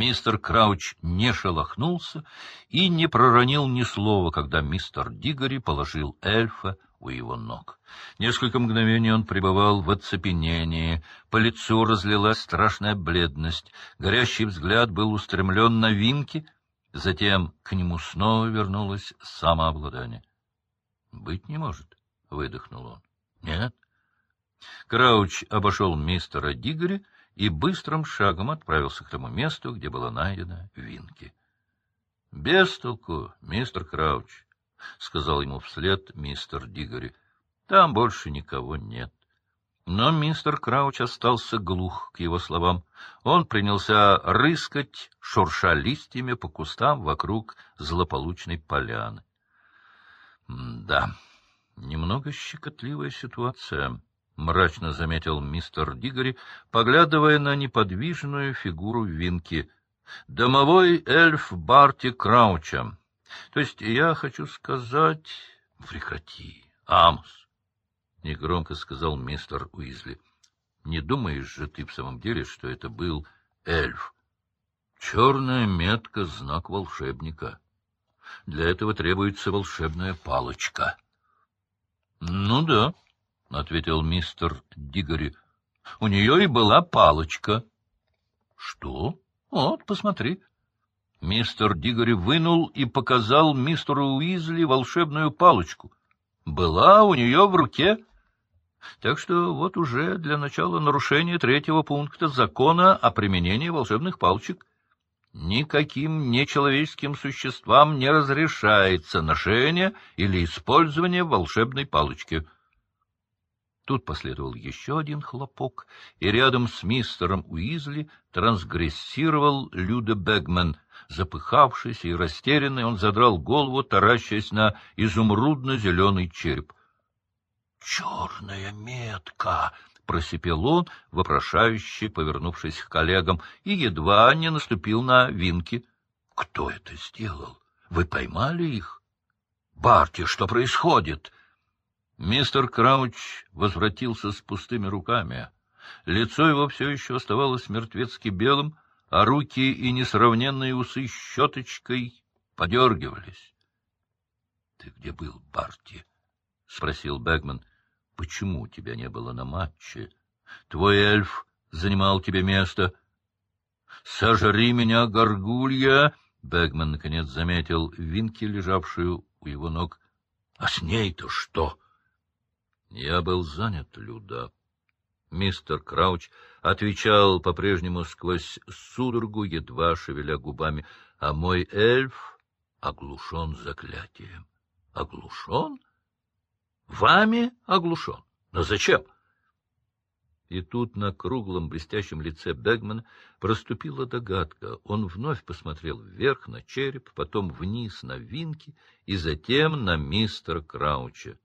Мистер Крауч не шелохнулся и не проронил ни слова, когда мистер Дигори положил эльфа у его ног. Несколько мгновений он пребывал в оцепенении, по лицу разлилась страшная бледность, горящий взгляд был устремлен на винки, затем к нему снова вернулось самообладание. — Быть не может, — выдохнул он. — Нет. Крауч обошел мистера Дигори и быстрым шагом отправился к тому месту, где была найдена Винки. — Без толку, мистер Крауч, — сказал ему вслед мистер Дигори. — Там больше никого нет. Но мистер Крауч остался глух к его словам. Он принялся рыскать, шурша листьями по кустам вокруг злополучной поляны. — Да, немного щекотливая ситуация, — мрачно заметил мистер Дигори, поглядывая на неподвижную фигуру Винки. — Домовой эльф Барти Крауча. То есть я хочу сказать... — Прекрати, Амус, — негромко сказал мистер Уизли. — Не думаешь же ты в самом деле, что это был эльф? Черная метка — знак волшебника. Для этого требуется волшебная палочка. — Ну да, — ответил мистер Дигори. — У нее и была палочка. — Что? Вот, посмотри. Мистер Дигори вынул и показал мистеру Уизли волшебную палочку. Была у нее в руке. Так что вот уже для начала нарушение третьего пункта закона о применении волшебных палочек. Никаким нечеловеческим существам не разрешается ношение или использование волшебной палочки — Тут последовал еще один хлопок, и рядом с мистером Уизли трансгрессировал Люда Бегман. Запыхавшийся и растерянный, он задрал голову, таращаясь на изумрудно-зеленый череп. — Черная метка! — просипел он, вопрошающе повернувшись к коллегам, и едва не наступил на винки. — Кто это сделал? Вы поймали их? — Барти, что происходит? — Мистер Крауч возвратился с пустыми руками. Лицо его все еще оставалось мертвецки белым, а руки и несравненные усы щеточкой подергивались. — Ты где был, Барти? — спросил Бэгман. — Почему тебя не было на матче? Твой эльф занимал тебе место. — Сожри меня, горгулья! — Бэгман наконец заметил винки, лежавшую у его ног. — А с ней-то что? — я был занят, Люда. Мистер Крауч отвечал по-прежнему сквозь судорогу, едва шевеля губами, а мой эльф оглушен заклятием. Оглушен? Вами оглушен? Но зачем? И тут на круглом блестящем лице Бегмана проступила догадка. Он вновь посмотрел вверх на череп, потом вниз на винки и затем на мистера Крауча.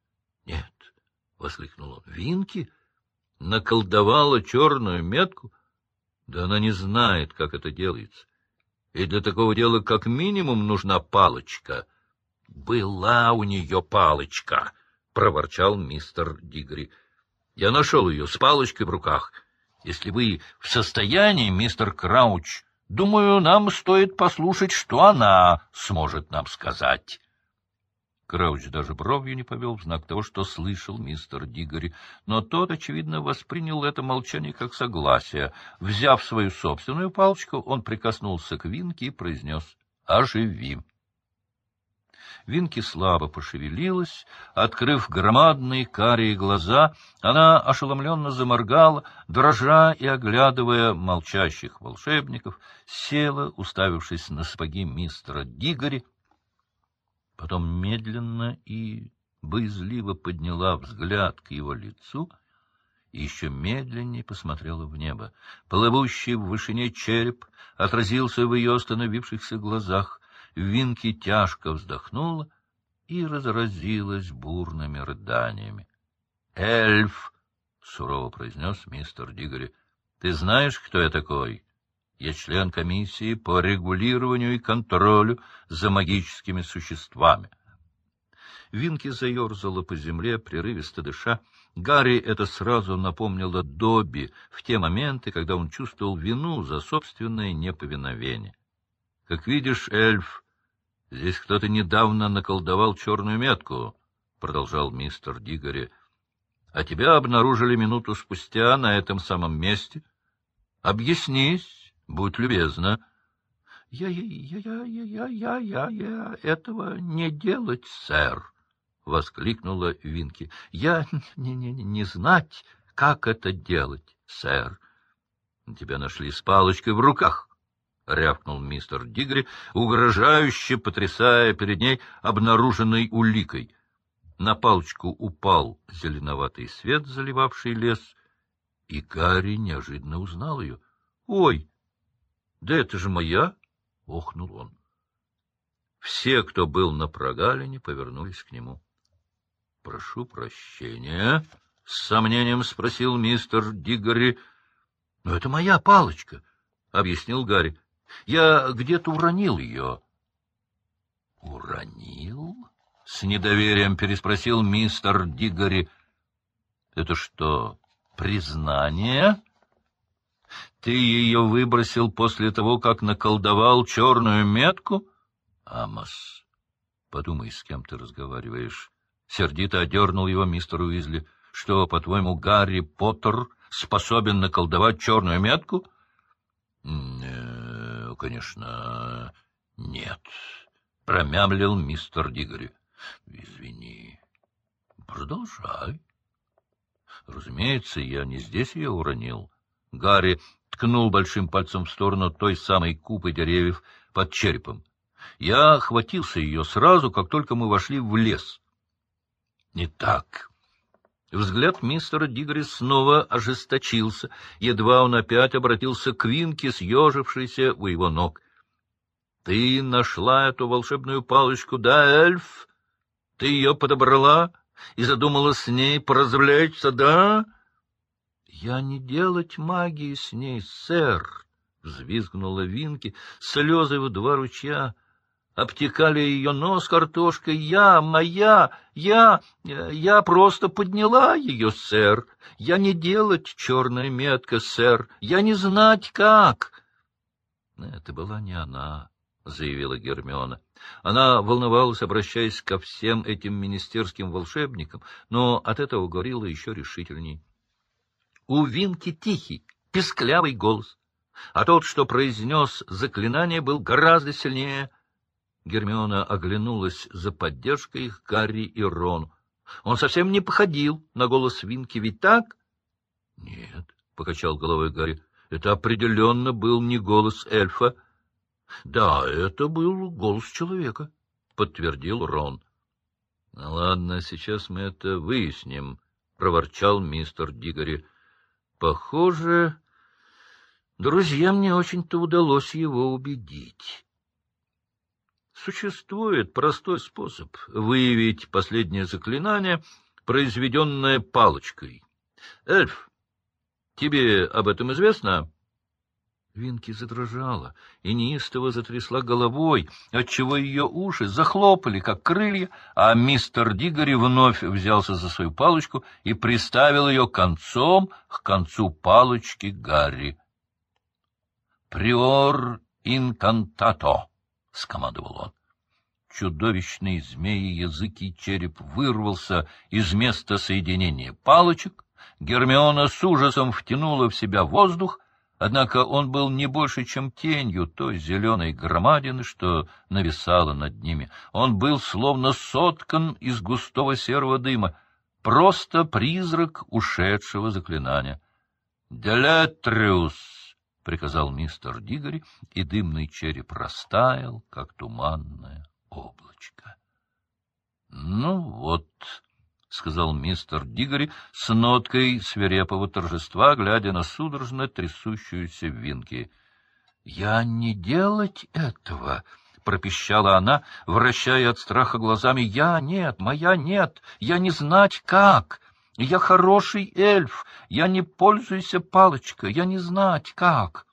Нет, — воскликнул он. — Винки? Наколдовала черную метку? Да она не знает, как это делается. И для такого дела как минимум нужна палочка. — Была у нее палочка, — проворчал мистер Дигри. — Я нашел ее с палочкой в руках. Если вы в состоянии, мистер Крауч, думаю, нам стоит послушать, что она сможет нам сказать. Крауч даже бровью не повел в знак того, что слышал мистер Дигори, но тот, очевидно, воспринял это молчание как согласие. Взяв свою собственную палочку, он прикоснулся к Винке и произнес «Оживи». Винки слабо пошевелилась, открыв громадные карие глаза, она ошеломленно заморгала, дрожа и оглядывая молчащих волшебников, села, уставившись на сапоги мистера Дигори, потом медленно и боязливо подняла взгляд к его лицу и еще медленнее посмотрела в небо. Плывущий в вышине череп отразился в ее остановившихся глазах. Винки тяжко вздохнула и разразилась бурными рыданиями. — Эльф! — сурово произнес мистер Дигори. — Ты знаешь, кто я такой? Я член комиссии по регулированию и контролю за магическими существами. Винки заерзала по земле, прерывисто дыша. Гарри это сразу напомнило Добби в те моменты, когда он чувствовал вину за собственное неповиновение. — Как видишь, эльф, здесь кто-то недавно наколдовал черную метку, — продолжал мистер Дигори. — А тебя обнаружили минуту спустя на этом самом месте. Объяснись, будь любезна. — Я, я, я, я, я, я, я этого не делать, сэр. — воскликнула Винки. — Я не, не, не знать, как это делать, сэр. — Тебя нашли с палочкой в руках, — рявкнул мистер Дигри, угрожающе потрясая перед ней обнаруженной уликой. На палочку упал зеленоватый свет, заливавший лес, и Гарри неожиданно узнал ее. — Ой, да это же моя! — охнул он. Все, кто был на прогалине, повернулись к нему. —— Прошу прощения, — с сомнением спросил мистер Диггори. — Но это моя палочка, — объяснил Гарри. — Я где-то уронил ее. — Уронил? — с недоверием переспросил мистер Диггори. — Это что, признание? Ты ее выбросил после того, как наколдовал черную метку? Амос, подумай, с кем ты разговариваешь. Сердито одернул его мистер Уизли. — Что, по-твоему, Гарри Поттер способен наколдовать черную метку? — Конечно, нет, — промямлил мистер Дигори. — Извини. — Продолжай. — Разумеется, я не здесь ее уронил. Гарри ткнул большим пальцем в сторону той самой купы деревьев под черепом. Я хватился ее сразу, как только мы вошли в лес. Не так. Взгляд мистера Дигри снова ожесточился. Едва он опять обратился к Винке, съежившейся у его ног. — Ты нашла эту волшебную палочку, да, эльф? Ты ее подобрала и задумала с ней поразвлечься, да? — Я не делать магии с ней, сэр, — взвизгнула Винки, слезы в два ручья обтекали ее нос картошкой. Я, моя, я, я просто подняла ее, сэр. Я не делать черная метка, сэр. Я не знать как. Это была не она, — заявила Гермиона. Она волновалась, обращаясь ко всем этим министерским волшебникам, но от этого говорила еще решительней. У Винки тихий, песклявый голос, а тот, что произнес заклинание, был гораздо сильнее — Гермиона оглянулась за поддержкой их Гарри и Рону. Он совсем не походил на голос Винки, ведь так? — Нет, — покачал головой Гарри, — это определенно был не голос эльфа. — Да, это был голос человека, — подтвердил Рон. — ну Ладно, сейчас мы это выясним, — проворчал мистер Дигори. — Похоже, друзьям не очень-то удалось его убедить. Существует простой способ выявить последнее заклинание, произведенное палочкой. Эльф, тебе об этом известно? Винки задрожала и неистово затрясла головой, отчего ее уши захлопали, как крылья, а мистер Дигори вновь взялся за свою палочку и приставил ее концом к концу палочки Гарри. «Приор инкантато!» — скомандовал он. Чудовищный змеи языки череп вырвался из места соединения палочек. Гермиона с ужасом втянула в себя воздух, однако он был не больше, чем тенью той зеленой громадины, что нависала над ними. Он был словно соткан из густого серого дыма, просто призрак ушедшего заклинания. «Делетриус!» — приказал мистер Дигори, и дымный череп растаял, как туманное облачко. — Ну вот, — сказал мистер Дигори с ноткой свирепого торжества, глядя на судорожно трясущуюся винки. — Я не делать этого! — пропищала она, вращая от страха глазами. — Я нет, моя нет, я не знать как! Я хороший эльф, я не пользуюсь палочкой, я не знать как.